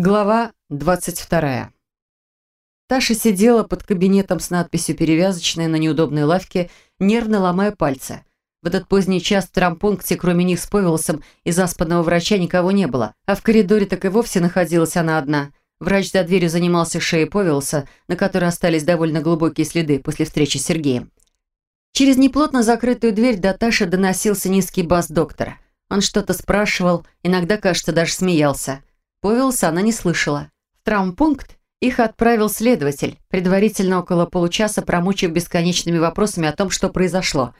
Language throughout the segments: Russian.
Глава 22. Таша сидела под кабинетом с надписью «Перевязочная» на неудобной лавке, нервно ломая пальцы. В этот поздний час в травмпункте, кроме них с Повелосом и заспанного врача, никого не было, а в коридоре так и вовсе находилась она одна. Врач за дверью занимался шеей Повелоса, на которой остались довольно глубокие следы после встречи с Сергеем. Через неплотно закрытую дверь до Таши доносился низкий бас доктора. Он что-то спрашивал, иногда, кажется, даже смеялся. Повелса она не слышала. В травмпункт их отправил следователь, предварительно около получаса промучив бесконечными вопросами о том, что произошло.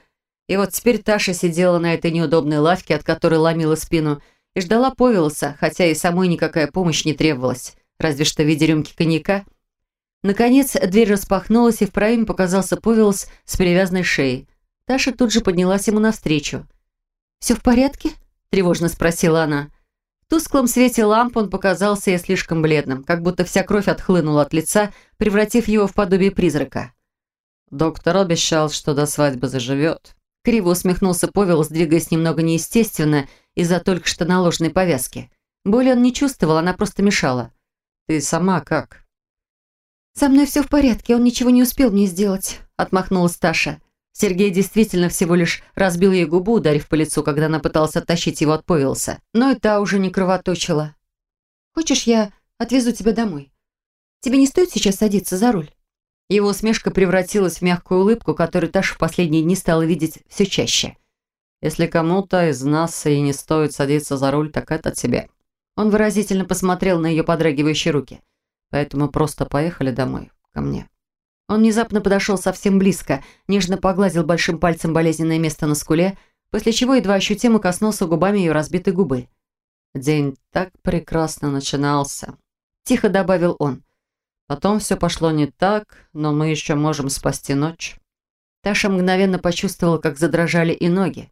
И вот теперь Таша сидела на этой неудобной лавке, от которой ломила спину, и ждала Повелса, хотя и самой никакая помощь не требовалась, разве что в виде рюмки коньяка. Наконец, дверь распахнулась, и в проеме показался Повелс с перевязанной шеей. Таша тут же поднялась ему навстречу. «Все в порядке?» – тревожно спросила она. Тусклом свете ламп он показался ей слишком бледным, как будто вся кровь отхлынула от лица, превратив его в подобие призрака. «Доктор обещал, что до свадьбы заживет». Криво усмехнулся Повел, сдвигаясь немного неестественно из-за только что наложенной повязки. Боли он не чувствовал, она просто мешала. «Ты сама как?» «Со мной все в порядке, он ничего не успел мне сделать», — отмахнулась Таша. Сергей действительно всего лишь разбил ей губу, ударив по лицу, когда она пыталась оттащить его от Повелса. Но и та уже не кровоточила. «Хочешь, я отвезу тебя домой? Тебе не стоит сейчас садиться за руль?» Его усмешка превратилась в мягкую улыбку, которую Таша в последние дни стала видеть все чаще. «Если кому-то из нас и не стоит садиться за руль, так это тебе». Он выразительно посмотрел на ее подрагивающие руки. «Поэтому просто поехали домой, ко мне». Он внезапно подошел совсем близко, нежно погладил большим пальцем болезненное место на скуле, после чего едва ощутимо коснулся губами ее разбитой губы. «День так прекрасно начинался», — тихо добавил он. «Потом все пошло не так, но мы еще можем спасти ночь». Таша мгновенно почувствовала, как задрожали и ноги.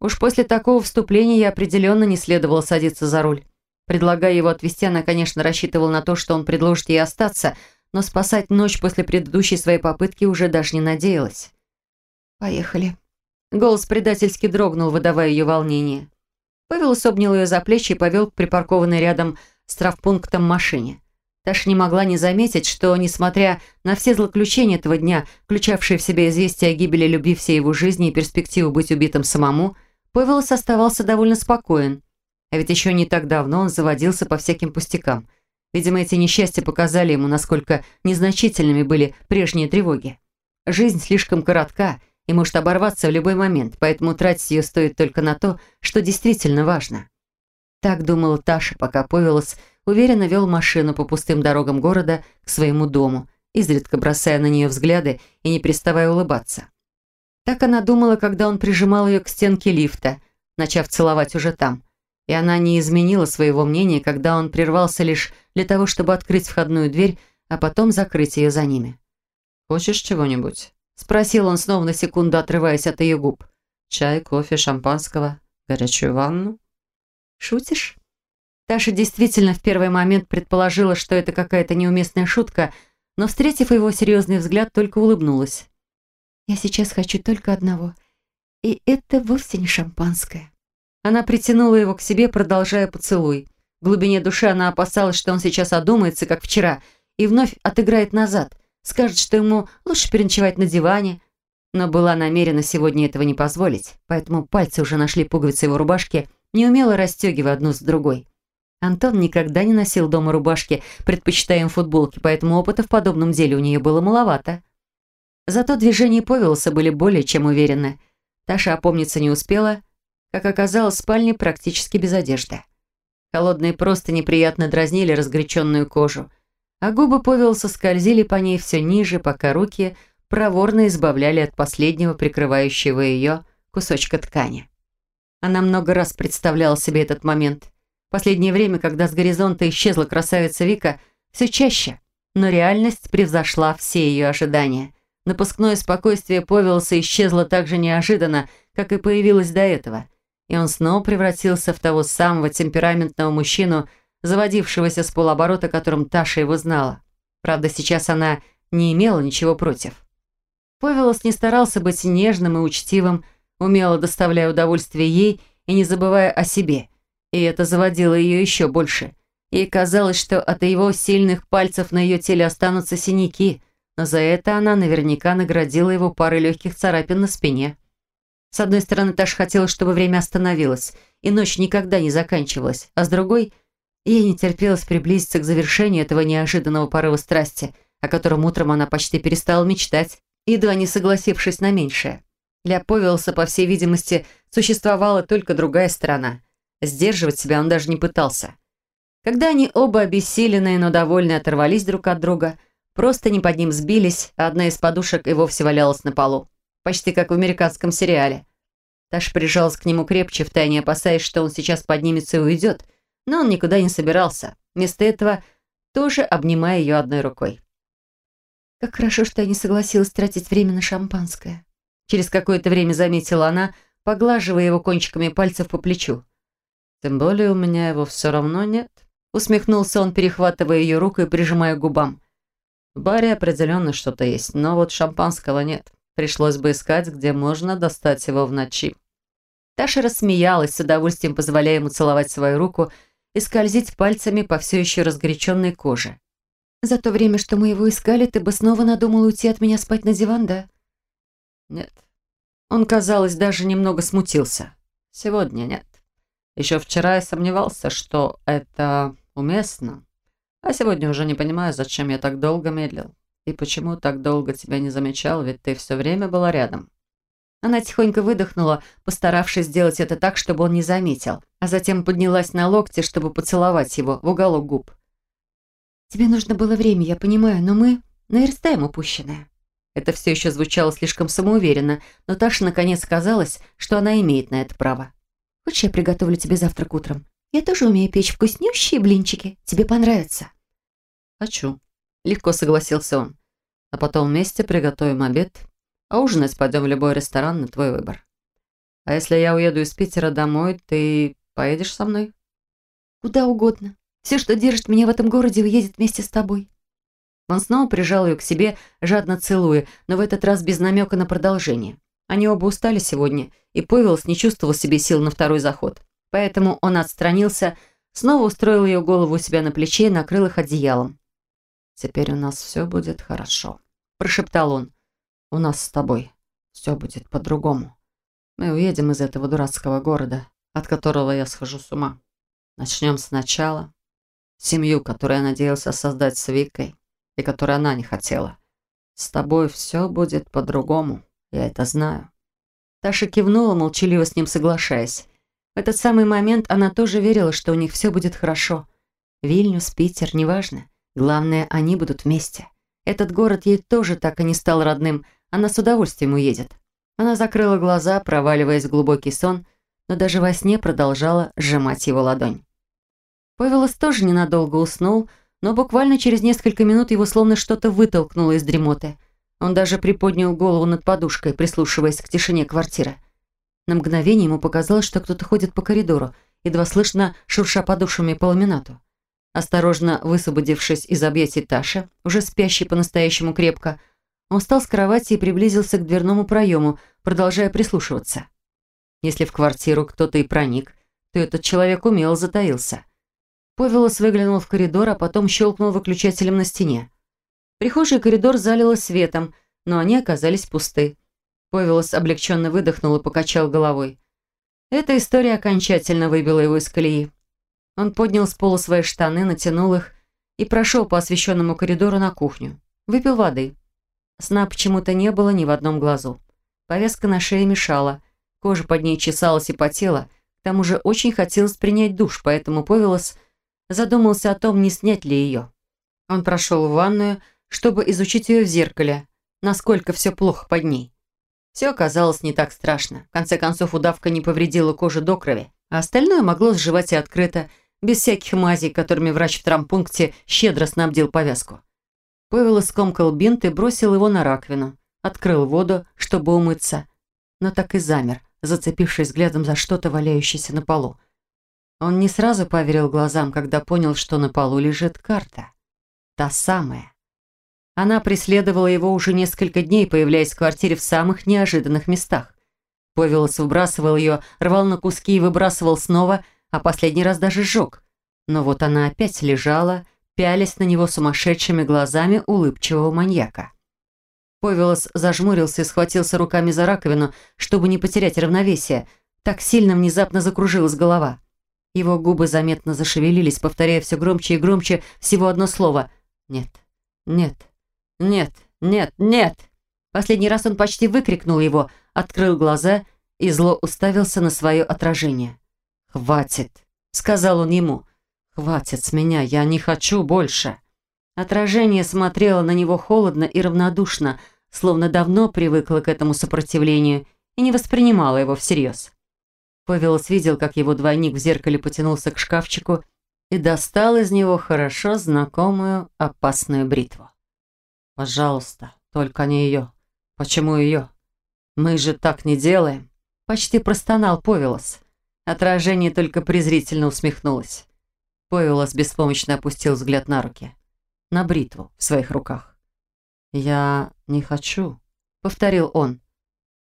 Уж после такого вступления я определенно не следовало садиться за руль. Предлагая его отвезти, она, конечно, рассчитывала на то, что он предложит ей остаться — но спасать ночь после предыдущей своей попытки уже даже не надеялась. «Поехали». Голос предательски дрогнул, выдавая ее волнение. Павел обнял ее за плечи и повел к припаркованной рядом с травпунктом машине. Таша не могла не заметить, что, несмотря на все злоключения этого дня, включавшие в себя известие о гибели любви всей его жизни и перспективу быть убитым самому, Павелос оставался довольно спокоен. А ведь еще не так давно он заводился по всяким пустякам – Видимо, эти несчастья показали ему, насколько незначительными были прежние тревоги. Жизнь слишком коротка и может оборваться в любой момент, поэтому тратить ее стоит только на то, что действительно важно. Так думала Таша, пока Повелос уверенно вел машину по пустым дорогам города к своему дому, изредка бросая на нее взгляды и не переставая улыбаться. Так она думала, когда он прижимал ее к стенке лифта, начав целовать уже там – и она не изменила своего мнения, когда он прервался лишь для того, чтобы открыть входную дверь, а потом закрыть ее за ними. «Хочешь чего-нибудь?» – спросил он снова на секунду, отрываясь от ее губ. «Чай, кофе, шампанского, горячую ванну?» «Шутишь?» Таша действительно в первый момент предположила, что это какая-то неуместная шутка, но, встретив его серьезный взгляд, только улыбнулась. «Я сейчас хочу только одного, и это вовсе не шампанское». Она притянула его к себе, продолжая поцелуй. В глубине души она опасалась, что он сейчас одумается, как вчера, и вновь отыграет назад, скажет, что ему лучше переночевать на диване. Но была намерена сегодня этого не позволить, поэтому пальцы уже нашли пуговицы его рубашки, неумело расстегивая одну с другой. Антон никогда не носил дома рубашки, предпочитая им футболки, поэтому опыта в подобном деле у нее было маловато. Зато движения Повелоса были более чем уверены. Таша опомниться не успела, как оказалось, в спальне практически без одежды. Холодные просто неприятно дразнили разгоряченную кожу, а губы Повелса скользили по ней все ниже, пока руки проворно избавляли от последнего прикрывающего ее кусочка ткани. Она много раз представляла себе этот момент. Последнее время, когда с горизонта исчезла красавица Вика, все чаще, но реальность превзошла все ее ожидания. Напускное спокойствие Повелса исчезло так же неожиданно, как и появилось до этого – и он снова превратился в того самого темпераментного мужчину, заводившегося с полоборота, которым Таша его знала. Правда, сейчас она не имела ничего против. Повелос не старался быть нежным и учтивым, умело доставляя удовольствие ей и не забывая о себе. И это заводило ее еще больше. Ей казалось, что от его сильных пальцев на ее теле останутся синяки, но за это она наверняка наградила его парой легких царапин на спине. С одной стороны, Таша хотела, чтобы время остановилось, и ночь никогда не заканчивалась, а с другой, ей не терпелось приблизиться к завершению этого неожиданного порыва страсти, о котором утром она почти перестала мечтать, едва не согласившись на меньшее. Для Повелса, по всей видимости, существовала только другая сторона. Сдерживать себя он даже не пытался. Когда они оба обессиленные, но довольные оторвались друг от друга, просто не под ним сбились, а одна из подушек и вовсе валялась на полу. Почти как в американском сериале. Таша прижалась к нему крепче, втайне опасаясь, что он сейчас поднимется и уйдет, но он никуда не собирался. Вместо этого тоже обнимая ее одной рукой. «Как хорошо, что я не согласилась тратить время на шампанское», Через какое-то время заметила она, поглаживая его кончиками пальцев по плечу. «Тем более у меня его все равно нет», — усмехнулся он, перехватывая ее руку и прижимая к губам. «В баре определенно что-то есть, но вот шампанского нет. Пришлось бы искать, где можно достать его в ночи». Таша рассмеялась, с удовольствием позволяя ему целовать свою руку и скользить пальцами по все еще разгоряченной коже. «За то время, что мы его искали, ты бы снова надумал уйти от меня спать на диван, да?» Нет. Он, казалось, даже немного смутился. Сегодня нет. Еще вчера я сомневался, что это уместно. А сегодня уже не понимаю, зачем я так долго медлил. И почему так долго тебя не замечал, ведь ты все время была рядом. Она тихонько выдохнула, постаравшись сделать это так, чтобы он не заметил, а затем поднялась на локте, чтобы поцеловать его в уголок губ. «Тебе нужно было время, я понимаю, но мы наверстаем упущенное». Это все еще звучало слишком самоуверенно, но Таша наконец казалось, что она имеет на это право. «Хочешь, я приготовлю тебе завтрак утром? Я тоже умею печь вкуснющие блинчики. Тебе понравится». «Хочу», — легко согласился он. «А потом вместе приготовим обед, а ужинать пойдем в любой ресторан на твой выбор. А если я уеду из Питера домой, ты поедешь со мной?» «Куда угодно. Все, что держит меня в этом городе, уедет вместе с тобой». Он снова прижал ее к себе, жадно целуя, но в этот раз без намека на продолжение. Они оба устали сегодня, и Пойвелс не чувствовал себе сил на второй заход. Поэтому он отстранился, снова устроил ее голову у себя на плече и накрыл их одеялом. «Теперь у нас все будет хорошо», – прошептал он. «У нас с тобой все будет по-другому. Мы уедем из этого дурацкого города, от которого я схожу с ума. Начнем сначала. Семью, которую я надеялся создать с Викой, и которой она не хотела. С тобой все будет по-другому, я это знаю». Таша кивнула, молчаливо с ним соглашаясь. В этот самый момент она тоже верила, что у них все будет хорошо. Вильнюс, Питер, неважно. Главное, они будут вместе. Этот город ей тоже так и не стал родным, она с удовольствием уедет. Она закрыла глаза, проваливаясь в глубокий сон, но даже во сне продолжала сжимать его ладонь. Павелос тоже ненадолго уснул, но буквально через несколько минут его словно что-то вытолкнуло из дремоты. Он даже приподнял голову над подушкой, прислушиваясь к тишине квартиры. На мгновение ему показалось, что кто-то ходит по коридору, едва слышно шурша подушами по ламинату. Осторожно высвободившись из объятий Таши, уже спящей по-настоящему крепко, он встал с кровати и приблизился к дверному проему, продолжая прислушиваться. Если в квартиру кто-то и проник, то этот человек умело затаился. Повелос выглянул в коридор, а потом щелкнул выключателем на стене. Прихожий коридор залило светом, но они оказались пусты. Повелос облегченно выдохнул и покачал головой. Эта история окончательно выбила его из колеи. Он поднял с пола свои штаны, натянул их и прошел по освещенному коридору на кухню. Выпил воды. Сна почему-то не было ни в одном глазу. Повязка на шее мешала, кожа под ней чесалась и потела, к тому же очень хотелось принять душ, поэтому Повелос задумался о том, не снять ли ее. Он прошел в ванную, чтобы изучить ее в зеркале, насколько все плохо под ней. Все оказалось не так страшно. В конце концов, удавка не повредила кожу до крови, а остальное могло сживать и открыто, без всяких мазей, которыми врач в травмпункте щедро снабдил повязку. Павел скомкал бинт и бросил его на раковину. Открыл воду, чтобы умыться, но так и замер, зацепившись взглядом за что-то, валяющееся на полу. Он не сразу поверил глазам, когда понял, что на полу лежит карта. Та самая. Она преследовала его уже несколько дней, появляясь в квартире в самых неожиданных местах. Повелос выбрасывал ее, рвал на куски и выбрасывал снова, а последний раз даже сжег. Но вот она опять лежала, пялясь на него сумасшедшими глазами улыбчивого маньяка. Повелос зажмурился и схватился руками за раковину, чтобы не потерять равновесие. Так сильно внезапно закружилась голова. Его губы заметно зашевелились, повторяя все громче и громче всего одно слово. «Нет, нет, нет, нет, нет!» Последний раз он почти выкрикнул его, открыл глаза и зло уставился на свое отражение. «Хватит!» — сказал он ему. «Хватит с меня, я не хочу больше». Отражение смотрело на него холодно и равнодушно, словно давно привыкло к этому сопротивлению и не воспринимало его всерьез. Павелос видел, как его двойник в зеркале потянулся к шкафчику и достал из него хорошо знакомую опасную бритву. «Пожалуйста, только не ее. Почему ее? Мы же так не делаем!» Почти простонал Повелос. Отражение только презрительно усмехнулось. Повелос беспомощно опустил взгляд на руки. На бритву в своих руках. «Я не хочу», — повторил он.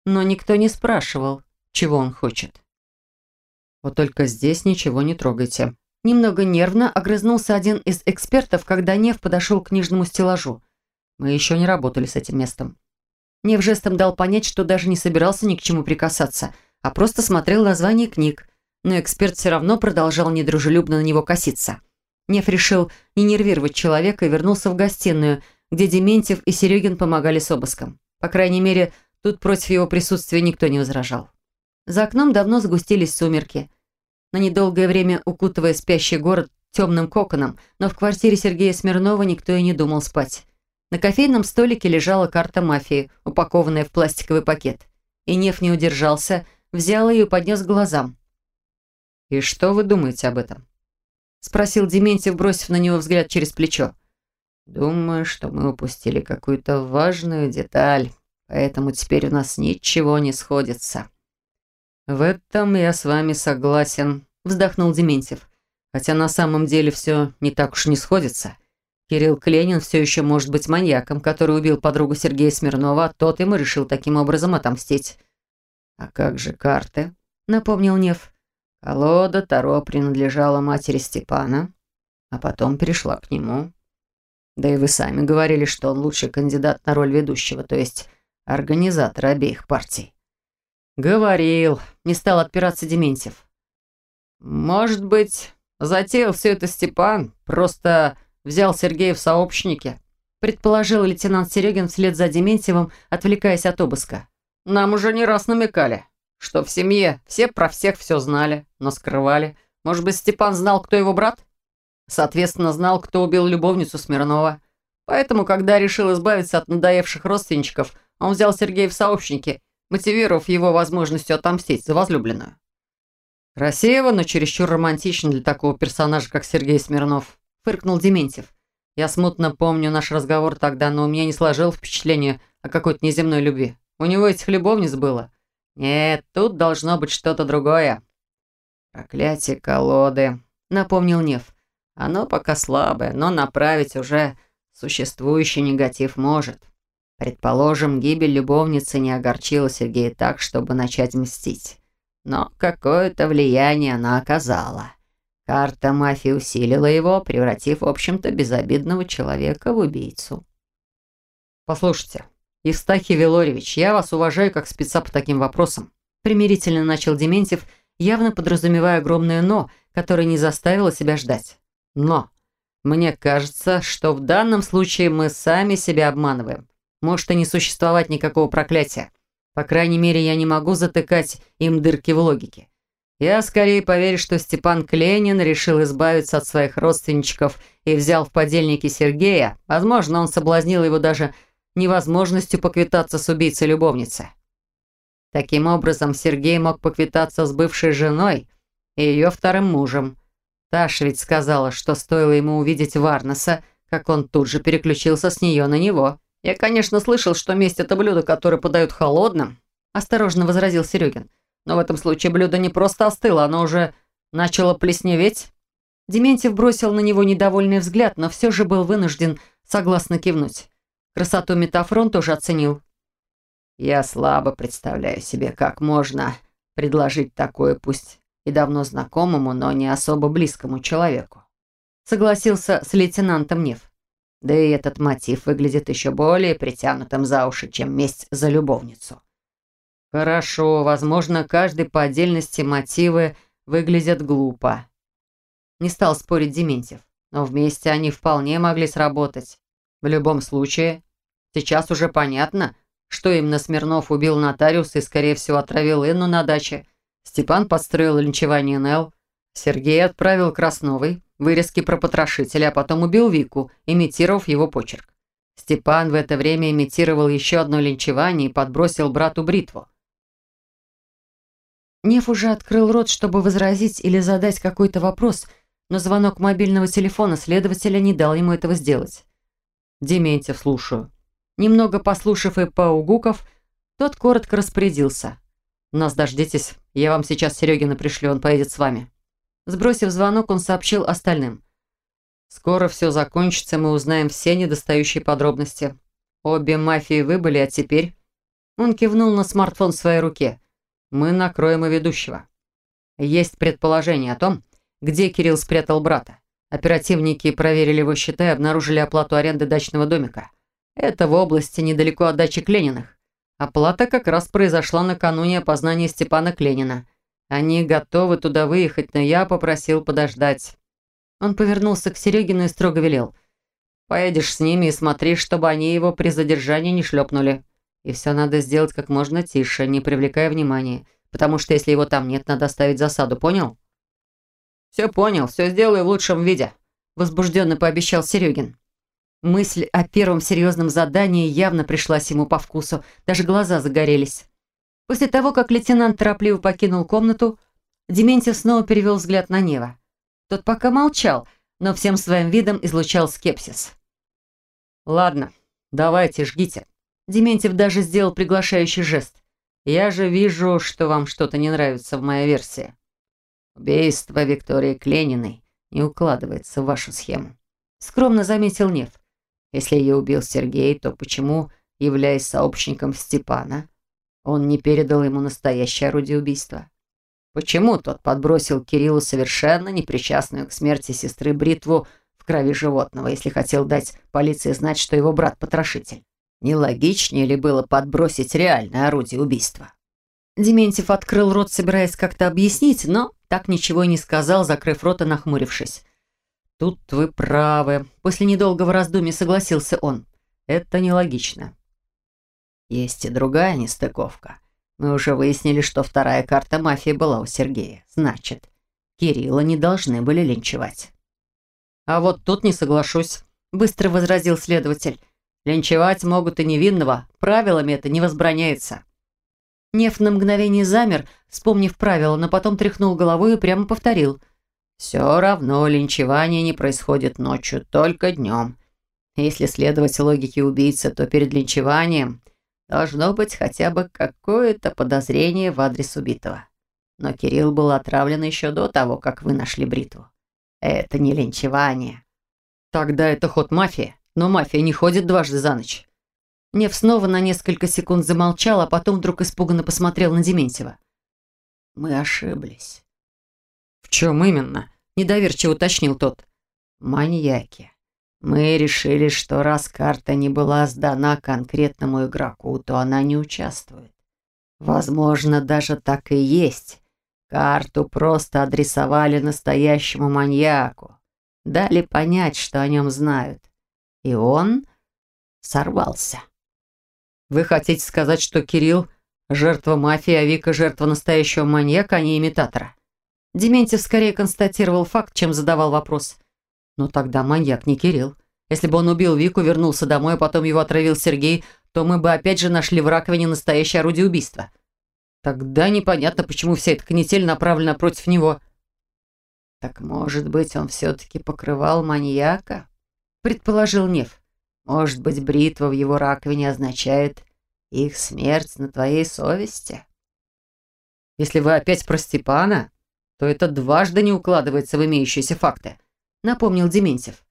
Но никто не спрашивал, чего он хочет. «Вот только здесь ничего не трогайте». Немного нервно огрызнулся один из экспертов, когда Нев подошел к книжному стеллажу. Мы еще не работали с этим местом. Нев жестом дал понять, что даже не собирался ни к чему прикасаться, а просто смотрел название книг, но эксперт все равно продолжал недружелюбно на него коситься. Нев решил не нервировать человека и вернулся в гостиную, где Дементьев и Серегин помогали с обыском. По крайней мере, тут против его присутствия никто не возражал. За окном давно сгустились сумерки, на недолгое время укутывая спящий город темным коконом, но в квартире Сергея Смирнова никто и не думал спать. На кофейном столике лежала карта мафии, упакованная в пластиковый пакет. И Нев не удержался, взял ее и поднес к глазам. «И что вы думаете об этом?» Спросил Дементьев, бросив на него взгляд через плечо. «Думаю, что мы упустили какую-то важную деталь, поэтому теперь у нас ничего не сходится». «В этом я с вами согласен», — вздохнул Дементьев. «Хотя на самом деле все не так уж не сходится. Кирилл Кленин все еще может быть маньяком, который убил подругу Сергея Смирнова, а тот ему решил таким образом отомстить». «А как же карты?» — напомнил Нев. Колода Таро принадлежала матери Степана, а потом перешла к нему. Да и вы сами говорили, что он лучший кандидат на роль ведущего, то есть организатора обеих партий. Говорил, не стал отпираться Дементьев. Может быть, затеял все это Степан, просто взял Сергея в сообщники, предположил лейтенант Серегин вслед за Дементьевым, отвлекаясь от обыска. Нам уже не раз намекали что в семье все про всех все знали, но скрывали. Может быть, Степан знал, кто его брат? Соответственно, знал, кто убил любовницу Смирнова. Поэтому, когда решил избавиться от надоевших родственничков, он взял Сергея в сообщники, мотивировав его возможностью отомстить за возлюбленную. «Красиво, но чересчур романтично для такого персонажа, как Сергей Смирнов», — фыркнул Дементьев. «Я смутно помню наш разговор тогда, но у меня не сложилось впечатление о какой-то неземной любви. У него этих любовниц было. «Нет, тут должно быть что-то другое». «Проклятие колоды», — напомнил Нев. «Оно пока слабое, но направить уже существующий негатив может. Предположим, гибель любовницы не огорчила Сергея так, чтобы начать мстить. Но какое-то влияние она оказала. Карта мафии усилила его, превратив, в общем-то, безобидного человека в убийцу». «Послушайте, «Евстахий Велоревич, я вас уважаю как спеца по таким вопросам», примирительно начал Дементьев, явно подразумевая огромное «но», которое не заставило себя ждать. «Но мне кажется, что в данном случае мы сами себя обманываем. Может и не существовать никакого проклятия. По крайней мере, я не могу затыкать им дырки в логике. Я скорее поверю, что Степан Кленин решил избавиться от своих родственничков и взял в подельники Сергея. Возможно, он соблазнил его даже невозможностью поквитаться с убийцей любовницы. Таким образом, Сергей мог поквитаться с бывшей женой и ее вторым мужем. Таша ведь сказала, что стоило ему увидеть Варнеса, как он тут же переключился с нее на него. «Я, конечно, слышал, что месть – это блюдо, которое подают холодным», – осторожно возразил Серегин. «Но в этом случае блюдо не просто остыло, оно уже начало плесневеть». Дементьев бросил на него недовольный взгляд, но все же был вынужден согласно кивнуть. Красоту метафрон тоже оценил. «Я слабо представляю себе, как можно предложить такое, пусть и давно знакомому, но не особо близкому человеку», согласился с лейтенантом Нев. Да и этот мотив выглядит еще более притянутым за уши, чем месть за любовницу. Хорошо, возможно, каждый по отдельности мотивы выглядят глупо. Не стал спорить Дементьев, но вместе они вполне могли сработать. В любом случае, сейчас уже понятно, что именно Смирнов убил нотариуса и, скорее всего, отравил Инну на даче. Степан подстроил линчевание Нелл. Сергей отправил Красновой вырезки про потрошителя, а потом убил Вику, имитировав его почерк. Степан в это время имитировал еще одно линчевание и подбросил брату бритву. Нев уже открыл рот, чтобы возразить или задать какой-то вопрос, но звонок мобильного телефона следователя не дал ему этого сделать. «Дементьев, слушаю». Немного послушав и поугуков, тот коротко распорядился. «Нас дождитесь, я вам сейчас Серегина пришлю, он поедет с вами». Сбросив звонок, он сообщил остальным. «Скоро все закончится, мы узнаем все недостающие подробности. Обе мафии выбыли, а теперь...» Он кивнул на смартфон в своей руке. «Мы накроем и ведущего. Есть предположение о том, где Кирилл спрятал брата. Оперативники проверили его счета и обнаружили оплату аренды дачного домика. Это в области недалеко от дачи Клениных. Оплата как раз произошла накануне опознания Степана Кленина. Они готовы туда выехать, но я попросил подождать. Он повернулся к Серегину и строго велел. «Поедешь с ними и смотри, чтобы они его при задержании не шлепнули. И все надо сделать как можно тише, не привлекая внимания, потому что если его там нет, надо ставить засаду, понял?» «Все понял, все сделаю в лучшем виде», – возбужденно пообещал Серегин. Мысль о первом серьезном задании явно пришлась ему по вкусу, даже глаза загорелись. После того, как лейтенант торопливо покинул комнату, Дементьев снова перевел взгляд на Нева. Тот пока молчал, но всем своим видом излучал скепсис. «Ладно, давайте, жгите». Дементьев даже сделал приглашающий жест. «Я же вижу, что вам что-то не нравится в моей версии». «Убийство Виктории Клениной не укладывается в вашу схему», — скромно заметил Нев. «Если ее убил Сергей, то почему, являясь сообщником Степана, он не передал ему настоящее орудие убийства. Почему тот подбросил Кириллу совершенно непричастную к смерти сестры бритву в крови животного, если хотел дать полиции знать, что его брат потрошитель? Не логичнее ли было подбросить реальное орудие убийства? Дементьев открыл рот, собираясь как-то объяснить, но так ничего и не сказал, закрыв рот и нахмурившись. «Тут вы правы». После недолгого раздумья согласился он. «Это нелогично. Есть и другая нестыковка. Мы уже выяснили, что вторая карта мафии была у Сергея. Значит, Кирилла не должны были линчевать. А вот тут не соглашусь, быстро возразил следователь. Линчевать могут и невинного, правилами это не возбраняется. Нев на мгновение замер, вспомнив правила, но потом тряхнул головой и прямо повторил. «Все равно линчевание не происходит ночью, только днем. Если следовать логике убийцы, то перед линчеванием Должно быть хотя бы какое-то подозрение в адрес убитого. Но Кирилл был отравлен еще до того, как вы нашли бритву. Это не линчевание. Тогда это ход мафии. Но мафия не ходит дважды за ночь. Нев снова на несколько секунд замолчал, а потом вдруг испуганно посмотрел на Дементьева. «Мы ошиблись». «В чем именно?» – недоверчиво уточнил тот. «Маньяки. Мы решили, что раз карта не была сдана конкретному игроку, то она не участвует. Возможно, даже так и есть. Карту просто адресовали настоящему маньяку. Дали понять, что о нем знают. И он сорвался. Вы хотите сказать, что Кирилл – жертва мафии, а Вика – жертва настоящего маньяка, а не имитатора? Дементьев скорее констатировал факт, чем задавал вопрос – но тогда маньяк не Кирилл. Если бы он убил Вику, вернулся домой, а потом его отравил Сергей, то мы бы опять же нашли в раковине настоящее орудие убийства. Тогда непонятно, почему вся эта канитель направлена против него. «Так, может быть, он все-таки покрывал маньяка?» — предположил Нев. «Может быть, бритва в его раковине означает их смерть на твоей совести?» «Если вы опять про Степана, то это дважды не укладывается в имеющиеся факты», напомнил Дементьев.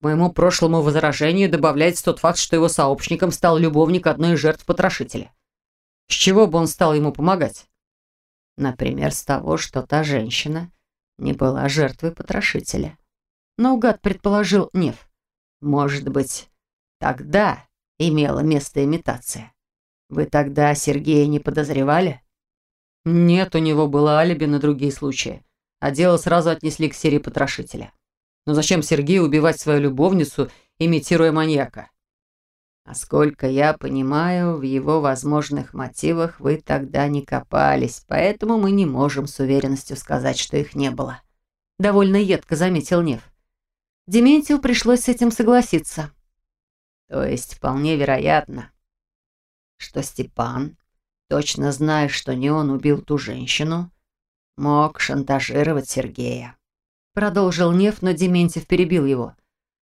К моему прошлому возражению добавляется тот факт, что его сообщником стал любовник одной из жертв потрошителя. С чего бы он стал ему помогать? Например, с того, что та женщина не была жертвой потрошителя. Наугад предположил Нев. Может быть, тогда имела место имитация. Вы тогда Сергея не подозревали? Нет, у него было алиби на другие случаи, а дело сразу отнесли к серии потрошителя. Но зачем Сергею убивать свою любовницу, имитируя маньяка? А сколько я понимаю, в его возможных мотивах вы тогда не копались, поэтому мы не можем с уверенностью сказать, что их не было. Довольно едко заметил Нев. Дементию пришлось с этим согласиться. То есть вполне вероятно, что Степан, точно зная, что не он убил ту женщину, мог шантажировать Сергея. Продолжил Нев, но Дементьев перебил его.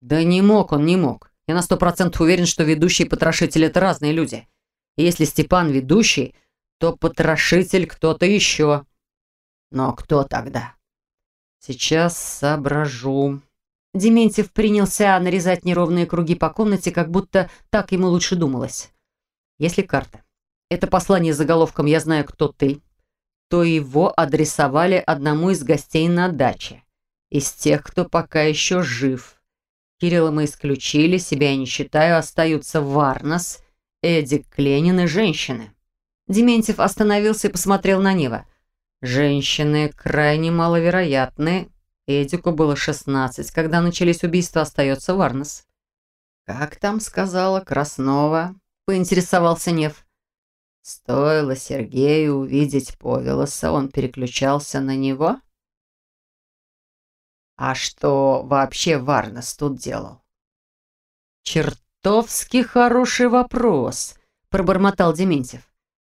Да не мог он, не мог. Я на сто процентов уверен, что ведущий и потрошитель – это разные люди. И если Степан ведущий, то потрошитель кто-то еще. Но кто тогда? Сейчас соображу. Дементьев принялся нарезать неровные круги по комнате, как будто так ему лучше думалось. Если карта – это послание с заголовком «Я знаю, кто ты», то его адресовали одному из гостей на даче, из тех, кто пока еще жив. Кирилла мы исключили, себя я не считаю, остаются Варнас, Эдик Кленин и женщины. Дементьев остановился и посмотрел на Нева. Женщины крайне маловероятны, Эдику было 16, когда начались убийства, остается Варнес. «Как там сказала Краснова?» – поинтересовался Нев. «Стоило Сергею увидеть Повелоса, он переключался на него?» «А что вообще Варнес тут делал?» «Чертовски хороший вопрос», – пробормотал Дементьев.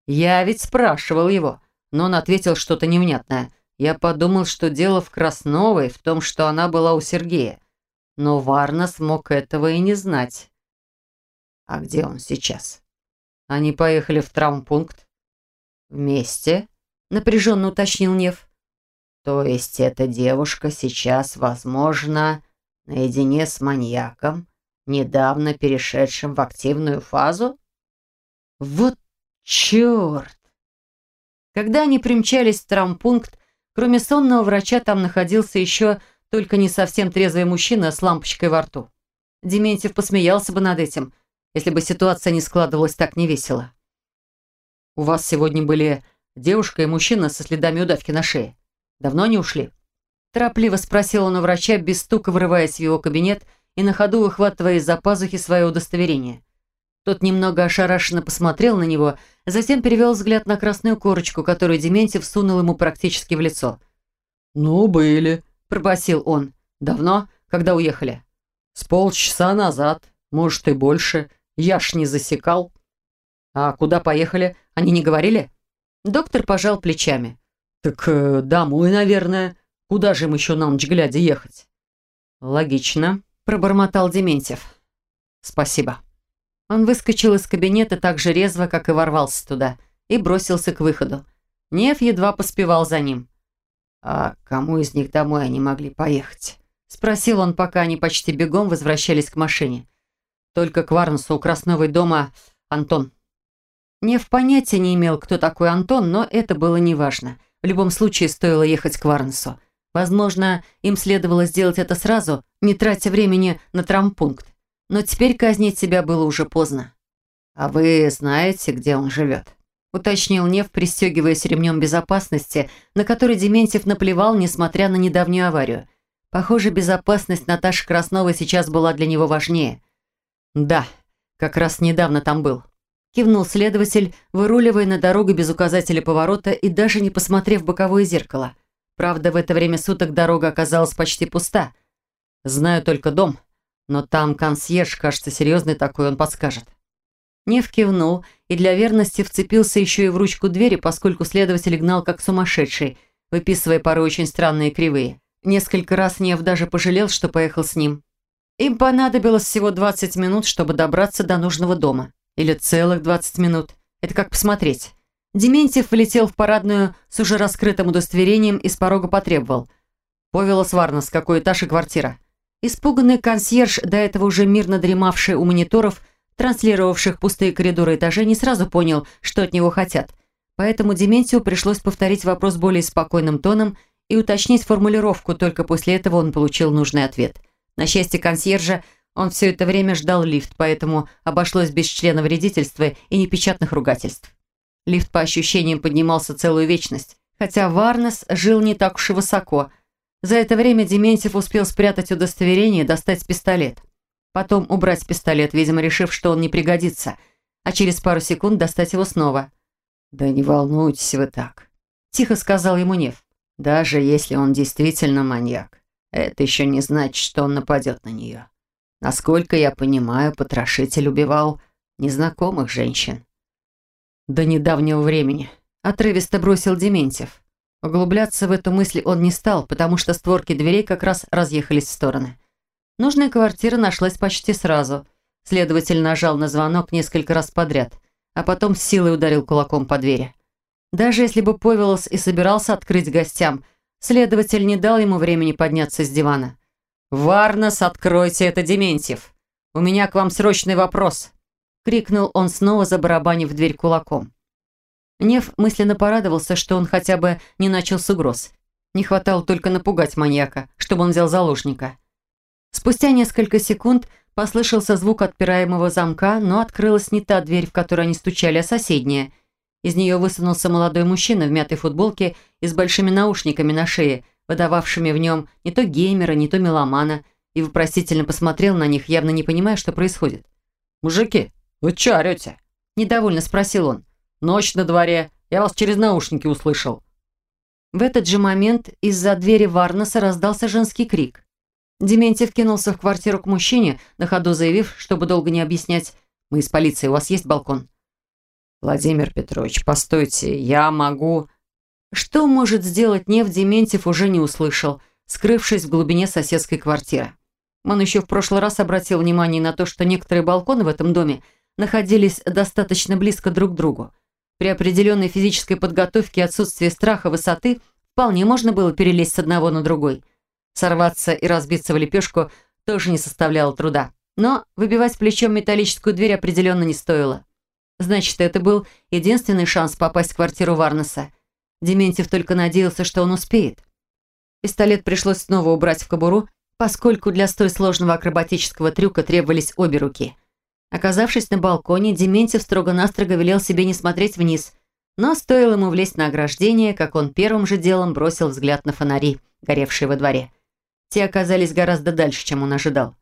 «Я ведь спрашивал его, но он ответил что-то невнятное. Я подумал, что дело в Красновой, в том, что она была у Сергея. Но Варна смог этого и не знать. А где он сейчас? Они поехали в травмпункт. Вместе? Напряженно уточнил Нев. То есть эта девушка сейчас, возможно, наедине с маньяком, недавно перешедшим в активную фазу? Вот черт! Когда они примчались в травмпункт, Кроме сонного врача там находился еще только не совсем трезвый мужчина с лампочкой во рту. Дементьев посмеялся бы над этим, если бы ситуация не складывалась так невесело. «У вас сегодня были девушка и мужчина со следами удавки на шее. Давно они ушли?» Торопливо спросил он у врача, без стука врываясь в его кабинет и на ходу выхватывая из-за пазухи свое удостоверение. Тот немного ошарашенно посмотрел на него, затем перевел взгляд на красную корочку, которую Дементьев сунул ему практически в лицо. «Ну, были», – пробасил он. «Давно? Когда уехали?» «С полчаса назад, может и больше. Я ж не засекал». «А куда поехали? Они не говорили?» Доктор пожал плечами. «Так э, домой, наверное. Куда же им еще на ночь глядя ехать?» «Логично», – пробормотал Дементьев. «Спасибо». Он выскочил из кабинета так же резво, как и ворвался туда, и бросился к выходу. Нев едва поспевал за ним. «А кому из них домой они могли поехать?» Спросил он, пока они почти бегом возвращались к машине. Только к Варнусу у Красновой дома Антон. Нев понятия не имел, кто такой Антон, но это было неважно. В любом случае стоило ехать к Варнусу. Возможно, им следовало сделать это сразу, не тратя времени на травмпункт. Но теперь казнить себя было уже поздно. «А вы знаете, где он живет?» уточнил Нев, пристегиваясь ремнем безопасности, на который Дементьев наплевал, несмотря на недавнюю аварию. Похоже, безопасность Наташи Красновой сейчас была для него важнее. «Да, как раз недавно там был», – кивнул следователь, выруливая на дорогу без указателя поворота и даже не посмотрев в боковое зеркало. Правда, в это время суток дорога оказалась почти пуста. «Знаю только дом, но там консьерж, кажется, серьезный такой, он подскажет. Нев кивнул и для верности вцепился еще и в ручку двери, поскольку следователь гнал как сумасшедший, выписывая порой очень странные кривые. Несколько раз Нев даже пожалел, что поехал с ним. Им понадобилось всего 20 минут, чтобы добраться до нужного дома. Или целых 20 минут. Это как посмотреть. Дементьев влетел в парадную с уже раскрытым удостоверением и с порога потребовал. «Повела Сварнос, какой этаж и квартира?» Испуганный консьерж, до этого уже мирно дремавший у мониторов, транслировавших пустые коридоры этажей, не сразу понял, что от него хотят. Поэтому Дементию пришлось повторить вопрос более спокойным тоном и уточнить формулировку, только после этого он получил нужный ответ. На счастье консьержа, он все это время ждал лифт, поэтому обошлось без члена вредительства и непечатных ругательств. Лифт по ощущениям поднимался целую вечность, хотя Варнес жил не так уж и высоко. За это время Дементьев успел спрятать удостоверение и достать пистолет. Потом убрать пистолет, видимо, решив, что он не пригодится, а через пару секунд достать его снова. «Да не волнуйтесь вы так», – тихо сказал ему Нев. «Даже если он действительно маньяк, это еще не значит, что он нападет на нее. Насколько я понимаю, потрошитель убивал незнакомых женщин». «До недавнего времени», – отрывисто бросил Дементьев. Углубляться в эту мысль он не стал, потому что створки дверей как раз разъехались в стороны. Нужная квартира нашлась почти сразу. Следователь нажал на звонок несколько раз подряд, а потом с силой ударил кулаком по двери. Даже если бы Повелос и собирался открыть гостям, следователь не дал ему времени подняться с дивана. «Варнос, откройте это, Дементьев! У меня к вам срочный вопрос!» крикнул он снова, забарабанив дверь кулаком. Нев мысленно порадовался, что он хотя бы не начал с угроз. Не хватало только напугать маньяка, чтобы он взял заложника. Спустя несколько секунд послышался звук отпираемого замка, но открылась не та дверь, в которую они стучали, а соседняя. Из нее высунулся молодой мужчина в мятой футболке и с большими наушниками на шее, выдававшими в нем не то геймера, не то меломана, и вопросительно посмотрел на них, явно не понимая, что происходит. «Мужики, вы че орете?» – недовольно спросил он. «Ночь на дворе, я вас через наушники услышал». В этот же момент из-за двери Варнаса раздался женский крик. Дементьев кинулся в квартиру к мужчине, на ходу заявив, чтобы долго не объяснять. «Мы из полиции, у вас есть балкон?» «Владимир Петрович, постойте, я могу...» Что может сделать Нев, Дементьев уже не услышал, скрывшись в глубине соседской квартиры. Он еще в прошлый раз обратил внимание на то, что некоторые балконы в этом доме находились достаточно близко друг к другу. При определенной физической подготовке и отсутствии страха высоты вполне можно было перелезть с одного на другой – Сорваться и разбиться в лепешку тоже не составляло труда. Но выбивать плечом металлическую дверь определенно не стоило. Значит, это был единственный шанс попасть в квартиру Варнеса. Дементьев только надеялся, что он успеет. Пистолет пришлось снова убрать в кобуру, поскольку для столь сложного акробатического трюка требовались обе руки. Оказавшись на балконе, Дементьев строго-настрого велел себе не смотреть вниз, но стоило ему влезть на ограждение, как он первым же делом бросил взгляд на фонари, горевшие во дворе. Те оказались гораздо дальше, чем он ожидал.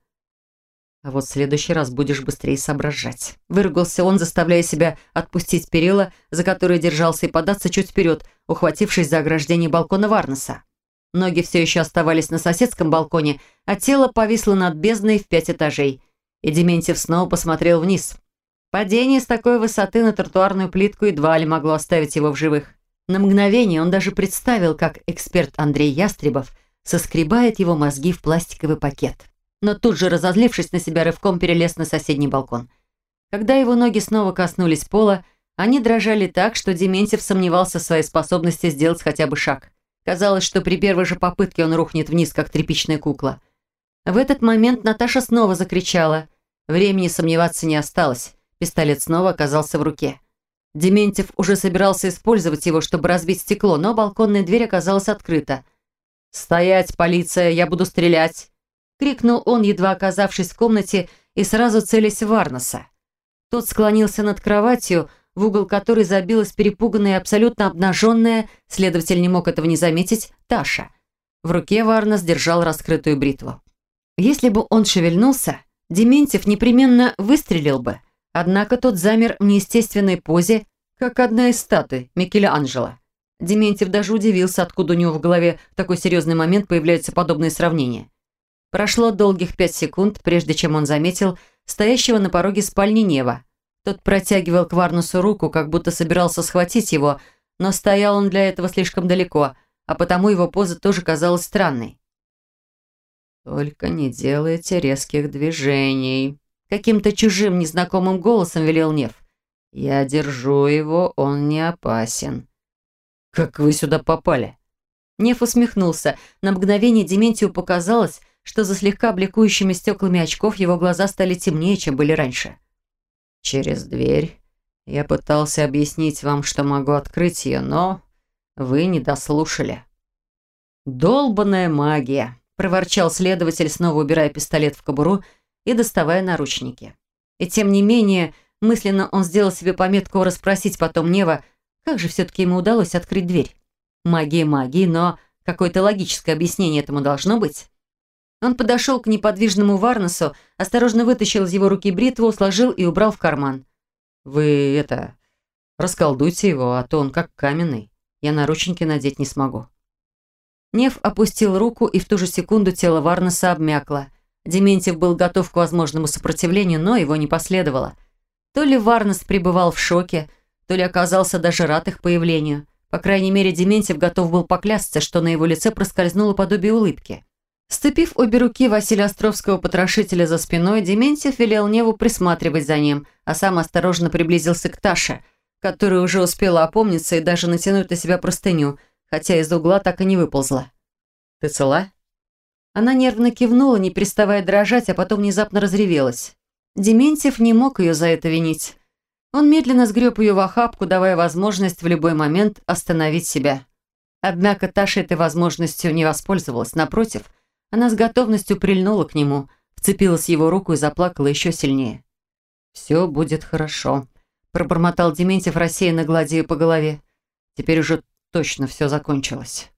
«А вот в следующий раз будешь быстрее соображать». Выругался он, заставляя себя отпустить перила, за которые держался, и податься чуть вперед, ухватившись за ограждение балкона Варнеса. Ноги все еще оставались на соседском балконе, а тело повисло над бездной в пять этажей. И Дементьев снова посмотрел вниз. Падение с такой высоты на тротуарную плитку едва ли могло оставить его в живых. На мгновение он даже представил, как эксперт Андрей Ястребов – соскребает его мозги в пластиковый пакет. Но тут же, разозлившись на себя, рывком перелез на соседний балкон. Когда его ноги снова коснулись пола, они дрожали так, что Дементьев сомневался в своей способности сделать хотя бы шаг. Казалось, что при первой же попытке он рухнет вниз, как тряпичная кукла. В этот момент Наташа снова закричала. Времени сомневаться не осталось. Пистолет снова оказался в руке. Дементьев уже собирался использовать его, чтобы разбить стекло, но балконная дверь оказалась открыта. «Стоять, полиция, я буду стрелять!» Крикнул он, едва оказавшись в комнате, и сразу целясь в Варнаса. Тот склонился над кроватью, в угол которой забилась перепуганная и абсолютно обнаженная, следователь не мог этого не заметить, Таша. В руке Варнас держал раскрытую бритву. Если бы он шевельнулся, Дементьев непременно выстрелил бы, однако тот замер в неестественной позе, как одна из статуй Микеланджело. Дементьев даже удивился, откуда у него в голове в такой серьезный момент появляются подобные сравнения. Прошло долгих пять секунд, прежде чем он заметил стоящего на пороге спальни Нева. Тот протягивал к Варнусу руку, как будто собирался схватить его, но стоял он для этого слишком далеко, а потому его поза тоже казалась странной. «Только не делайте резких движений», — каким-то чужим незнакомым голосом велел Нев. «Я держу его, он не опасен». «Как вы сюда попали?» Неф усмехнулся. На мгновение Дементию показалось, что за слегка бликующими стеклами очков его глаза стали темнее, чем были раньше. «Через дверь. Я пытался объяснить вам, что могу открыть ее, но вы не дослушали». «Долбанная магия!» – проворчал следователь, снова убирая пистолет в кобуру и доставая наручники. И тем не менее, мысленно он сделал себе пометку расспросить потом Нева, как же все-таки ему удалось открыть дверь. Магия магии, но какое-то логическое объяснение этому должно быть. Он подошел к неподвижному Варнесу, осторожно вытащил из его руки бритву, сложил и убрал в карман. «Вы это... расколдуйте его, а то он как каменный. Я наручники надеть не смогу». Нев опустил руку, и в ту же секунду тело Варнеса обмякло. Дементьев был готов к возможному сопротивлению, но его не последовало. То ли Варнес пребывал в шоке, то ли оказался даже рад их появлению. По крайней мере, Дементьев готов был поклясться, что на его лице проскользнуло подобие улыбки. Сцепив обе руки Василия Островского потрошителя за спиной, Дементьев велел Неву присматривать за ним, а сам осторожно приблизился к Таше, которая уже успела опомниться и даже натянуть на себя простыню, хотя из угла так и не выползла. «Ты цела?» Она нервно кивнула, не переставая дрожать, а потом внезапно разревелась. Дементьев не мог ее за это винить. Он медленно сгреб ее в охапку, давая возможность в любой момент остановить себя. Однако Таша этой возможностью не воспользовалась. Напротив, она с готовностью прильнула к нему, вцепилась в его руку и заплакала еще сильнее. «Все будет хорошо», – пробормотал Дементьев, рассеянно гладя ее по голове. «Теперь уже точно все закончилось».